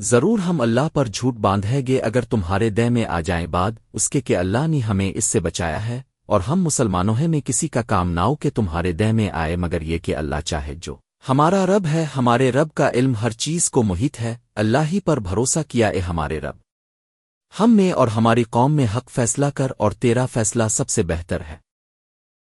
ضرور ہم اللہ پر جھوٹ باندھے گے اگر تمہارے دے میں آ جائیں بعد اس کے کہ اللہ نے ہمیں اس سے بچایا ہے، اور ہم مسلمانوں میں کسی کا کام ناؤ کہ تمہارے دہ میں آئے، مگر یہ کہ اللہ چاہے جو ہمارا رب ہے، ہمارے رب کا علم ہر چیز کو محیط ہے، اللہ ہی پر بھروسہ کیا اے ہمارے رب۔ ہم میں اور ہماری قوم میں حق فیصلہ کر اور تیرا فیصلہ سب سے بہتر ہے۔